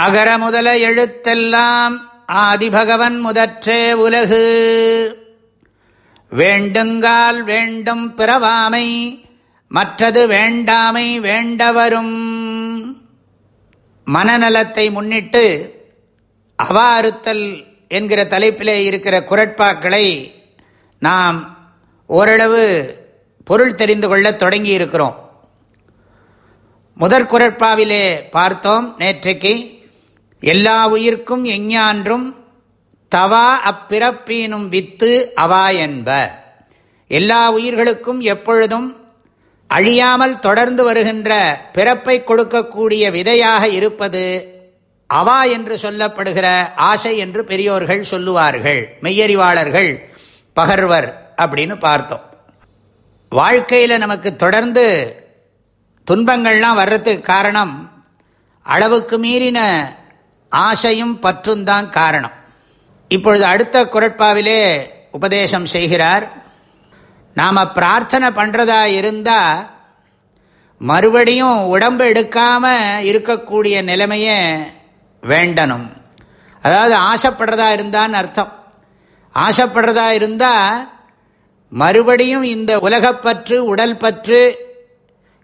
அகர முதல எழுத்தெல்லாம் ஆதிபகவன் முதற்றே உலகு. வேண்டுங்கால் வேண்டும் பிறவாமை மற்றது வேண்டாமை வேண்டவரும். மனநலத்தை முன்னிட்டு அவாறுத்தல் என்கிற தலைப்பிலே இருக்கிற குரட்பாக்களை நாம் ஓரளவு பொருள் தெரிந்து கொள்ள தொடங்கி இருக்கிறோம் முதற் குரட்பாவிலே பார்த்தோம் நேற்றைக்கு. எல்லா உயிர்க்கும் எஞ்ஞான்றும் தவா அப்பிறப்பீனும் வித்து அவா என்ப. எல்லா உயிர்களுக்கும் எப்பொழுதும் அழியாமல் தொடர்ந்து வருகின்ற பிறப்பை கொடுக்கக்கூடிய விதையாக இருப்பது அவா என்று சொல்லப்படுகிற ஆசை என்று பெரியோர்கள் சொல்லுவார்கள். மெய்யறிவாளர்கள் பகர்வர் அப்படின்னு பார்த்தோம். வாழ்க்கையில் நமக்கு தொடர்ந்து துன்பங்கள்லாம் வர்றதுக்கு காரணம் அளவுக்கு மீறின ஆசையும் பற்றும் தான் காரணம். இப்பொழுது அடுத்த குரட்பாவிலே உபதேசம் செய்கிறார். நாம் பிரார்த்தனை பண்ணுறதா இருந்தால் மறுபடியும் உடம்பு எடுக்காமல் இருக்கக்கூடிய நிலைமையை வேண்டணும். அதாவது ஆசைப்படுறதா இருந்தான்னு அர்த்தம். ஆசைப்படுறதா இருந்தால் மறுபடியும் இந்த உலகப்பற்று உடல் பற்று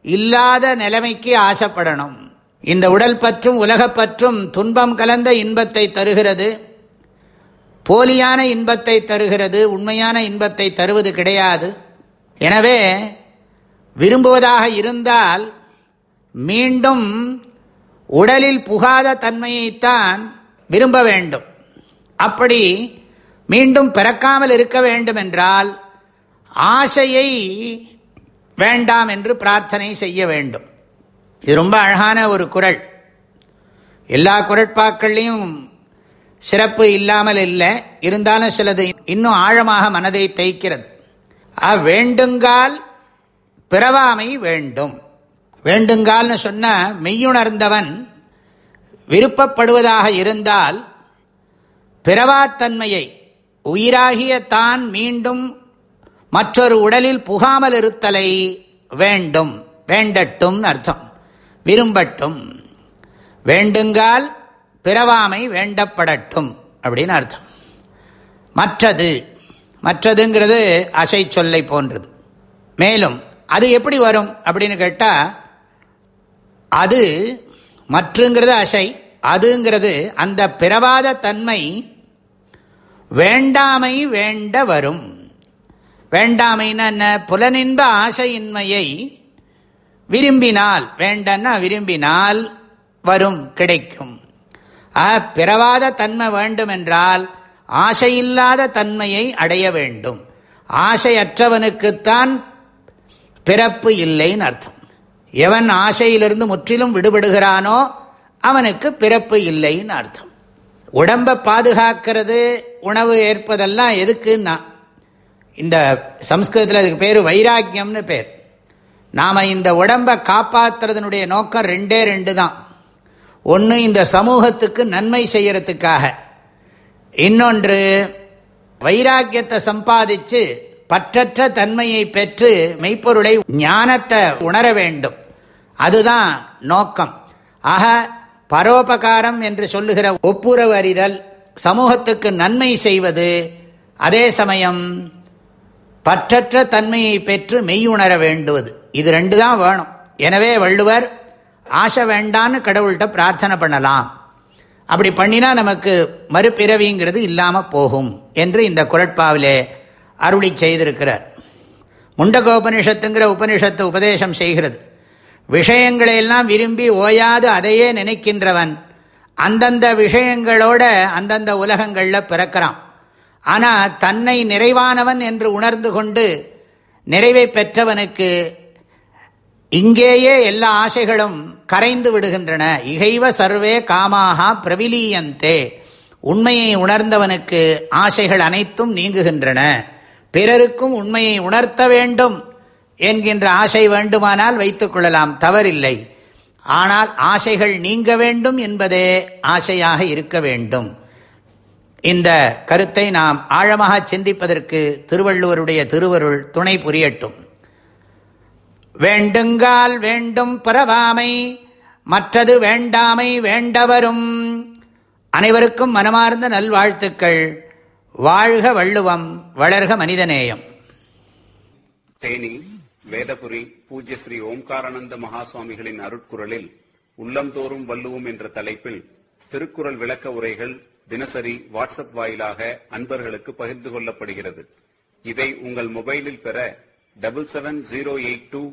இல்லாத நிலைமைக்கு ஆசைப்படணும். இந்த உடல் பற்றும் உலகப்பற்றும் துன்பம் கலந்த இன்பத்தை தருகிறது. போலியான இன்பத்தை தருகிறது. உண்மையான இன்பத்தை தருவது கிடையாது. எனவே விரும்புவதாக இருந்தால் மீண்டும் உடலில் புகாத தன்மையைத்தான் விரும்ப வேண்டும். அப்படி மீண்டும் பிறக்காமல் இருக்க வேண்டும் என்றால் ஆசையை வேண்டாம் என்று பிரார்த்தனை செய்ய வேண்டும். இது ரொம்ப அழகான ஒரு குரல். எல்லா குரட்பாக்கள்லையும் சிறப்பு இல்லாமல் இல்லை. இருந்தாலும் சிலது இன்னும் ஆழமாக மனதை தைக்கிறது வேண்டுங்கால் பிறவாமை வேண்டும். வேண்டுங்கால்னு சொன்ன மெய்யுணர்ந்தவன் விருப்பப்படுவதாக இருந்தால் பிறவாத்தன்மையை உயிராகிய தான் மீண்டும் மற்றொரு உடலில் புகாமல் இருத்தலை வேண்டும். வேண்டட்டும் அர்த்தம். விரும்பட்டும். வேண்டுங்கால் பிறவாமை வேண்டப்படட்டும் அப்படின்னு அர்த்தம். மற்றது மற்றதுங்கிறது அசை சொல்லை போன்றது. மேலும் அது எப்படி வரும் அப்படின்னு கேட்டால் அது மற்றுங்கிறது அசை அதுங்கிறது அந்த பிறவாத தன்மை வேண்டாமை வேண்ட வரும். வேண்டாமைன்னா என்ன? புலனின்ப ஆசையின்மையை விரும்பினால் வேண்டன்னா விரும்பினால் வரும் கிடைக்கும். பிறவாத தன்மை வேண்டும் என்றால் ஆசையில்லாத தன்மையை அடைய வேண்டும். ஆசையற்றவனுக்குத்தான் பிறப்பு இல்லைன்னு அர்த்தம். எவன் ஆசையிலிருந்து முற்றிலும் விடுபடுகிறானோ அவனுக்கு பிறப்பு இல்லைன்னு அர்த்தம். உடம்பை பாதுகாக்கிறது உணவு ஏற்பதெல்லாம் எதுக்குன்னா இந்த சம்ஸ்கிருதத்தில் அதுக்கு பேர் வைராக்கியம்னு பேர். நாம் இந்த உடம்பை காப்பாற்றுறதுனுடைய நோக்கம் ரெண்டே ரெண்டு தான். ஒன்று இந்த சமூகத்துக்கு நன்மை செய்யறதுக்காக. இன்னொன்று வைராக்கியத்தை சம்பாதிச்சு பற்றற்ற தன்மையை பெற்று மெய்ப்பொருளை ஞானத்தை உணர வேண்டும். அதுதான் நோக்கம். ஆக பரோபகாரம் என்று சொல்லுகிற ஒப்புரவு அறிதல் சமூகத்துக்கு நன்மை செய்வது அதே சமயம் பற்றற்ற தன்மையை பெற்று மெய்யுணர வேண்டுவது. இது ரெண்டு தான் வேணும். எனவே வள்ளுவர் ஆசை வேண்டான்னு கடவுள்கிட்ட பிரார்த்தனை பண்ணலாம். அப்படி பண்ணினா நமக்கு மறுபிறவிங்கிறது இல்லாமல் போகும் என்று இந்த குரட்பாவிலே அருளி செய்திருக்கிறார். முண்டகோபனிஷத்துங்கிற உபனிஷத்தை உபதேசம் செய்கிறது. விஷயங்களையெல்லாம் விரும்பி ஓயாது அதையே நினைக்கின்றவன் அந்தந்த விஷயங்களோட அந்தந்த உலகங்களில் பிறக்கிறான். ஆனால் தன்னை நிறைவானவன் என்று உணர்ந்து கொண்டு நிறைவை பெற்றவனுக்கு இங்கேயே எல்லா ஆசைகளும் கரைந்து விடுகின்றன. இகைவ சர்வே காமாகா பிரவிலீயந்தே. உண்மையை உணர்ந்தவனுக்கு ஆசைகள் அனைத்தும் நீங்குகின்றன. பிறருக்கும் உண்மையை உணர்த்த வேண்டும் என்கின்ற ஆசை வேண்டுமானால் வைத்துக் கொள்ளலாம். தவறில்லை. ஆனால் ஆசைகள் நீங்க வேண்டும் என்பதே ஆசையாக இருக்க வேண்டும். இந்த கருத்தை நாம் ஆழமாக சிந்திப்பதற்கு திருவள்ளுவருடைய திருவருள் துணை புரியட்டும். வேண்டுங்கால் வேண்டும் பரவாமை மற்றது வேண்டாமை வேண்டவரும். அனைவருக்கும் மனமார்ந்த நல்வாழ்த்துக்கள். வாழ்க வள்ளுவம் வளர்க மனிதநேயம். தேனி வேதபுரி பூஜ்ய ஸ்ரீ ஓம்காரானந்த மகாசுவாமிகளின் அருட்குரலில் உள்ளந்தோறும் வள்ளுவோம் என்ற தலைப்பில் திருக்குறள் விளக்க உரைகள் தினசரி வாட்ஸ்அப் வாயிலாக அன்பர்களுக்கு பகிர்ந்து கொள்ளப்படுகிறது. இதை உங்கள் மொபைலில் பெற double seven zero eight two